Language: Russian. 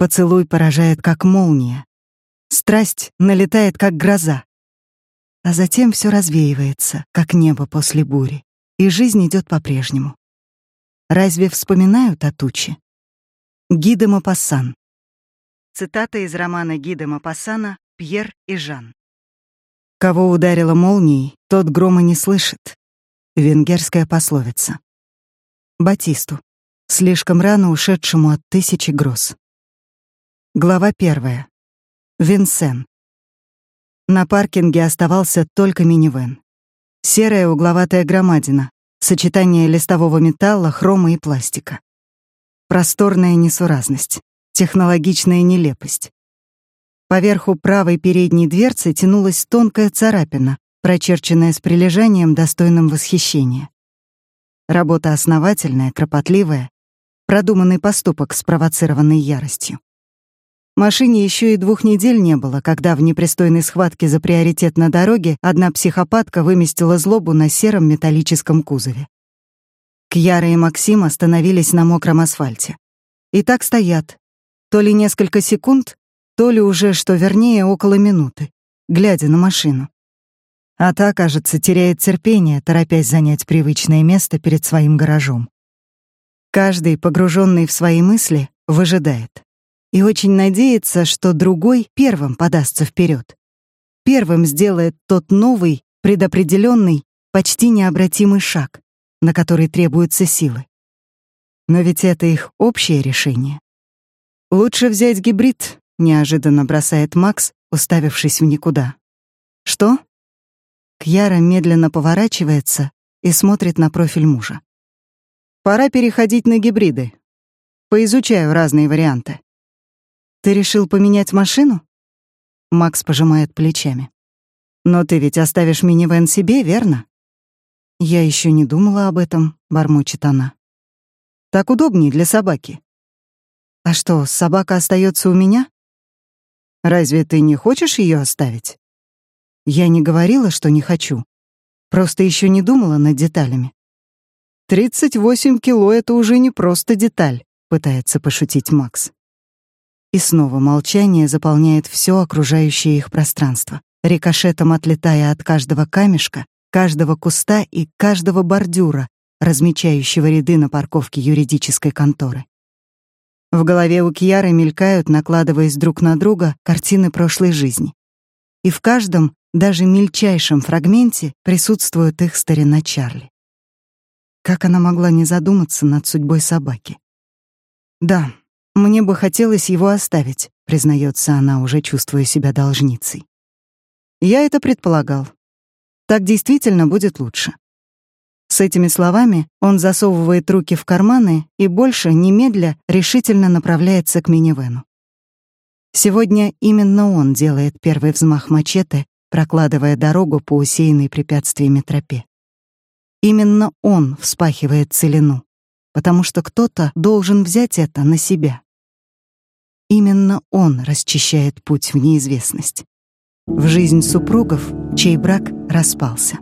Поцелуй поражает, как молния. Страсть налетает, как гроза. А затем все развеивается, как небо после бури, и жизнь идет по-прежнему. Разве вспоминают о туче? Гиде Мапассан. Цитата из романа Гиде Мапассана «Пьер и Жан». Кого ударила молнией, тот грома не слышит. Венгерская пословица. Батисту, слишком рано ушедшему от тысячи гроз. Глава первая. Винсен. На паркинге оставался только минивэн. Серая угловатая громадина, сочетание листового металла, хрома и пластика. Просторная несуразность, технологичная нелепость. Поверху правой передней дверцы тянулась тонкая царапина, прочерченная с прилежанием, достойным восхищения. Работа основательная, кропотливая, продуманный поступок, спровоцированный яростью. Машине еще и двух недель не было, когда в непристойной схватке за приоритет на дороге одна психопатка выместила злобу на сером металлическом кузове. Кьяра и Максим остановились на мокром асфальте. И так стоят. То ли несколько секунд, то ли уже, что вернее, около минуты, глядя на машину. А та, кажется, теряет терпение, торопясь занять привычное место перед своим гаражом. Каждый, погруженный в свои мысли, выжидает. И очень надеется, что другой первым подастся вперед. Первым сделает тот новый, предопределенный, почти необратимый шаг на который требуются силы. Но ведь это их общее решение. «Лучше взять гибрид», — неожиданно бросает Макс, уставившись в никуда. «Что?» Кьяра медленно поворачивается и смотрит на профиль мужа. «Пора переходить на гибриды. Поизучаю разные варианты». «Ты решил поменять машину?» Макс пожимает плечами. «Но ты ведь оставишь минивэн себе, верно?» «Я еще не думала об этом», — бормочет она. «Так удобнее для собаки». «А что, собака остается у меня?» «Разве ты не хочешь ее оставить?» «Я не говорила, что не хочу. Просто еще не думала над деталями». «Тридцать восемь кило — это уже не просто деталь», — пытается пошутить Макс. И снова молчание заполняет все окружающее их пространство, рикошетом отлетая от каждого камешка, каждого куста и каждого бордюра, размечающего ряды на парковке юридической конторы. В голове у Кьяры мелькают, накладываясь друг на друга, картины прошлой жизни. И в каждом, даже мельчайшем фрагменте присутствует их старина Чарли. Как она могла не задуматься над судьбой собаки? «Да, мне бы хотелось его оставить», — признается она, уже чувствуя себя должницей. «Я это предполагал. Так действительно будет лучше. С этими словами он засовывает руки в карманы и больше, немедля, решительно направляется к минивену. Сегодня именно он делает первый взмах мачете, прокладывая дорогу по усеянной препятствиями тропе. Именно он вспахивает целину, потому что кто-то должен взять это на себя. Именно он расчищает путь в неизвестность в жизнь супругов, чей брак распался.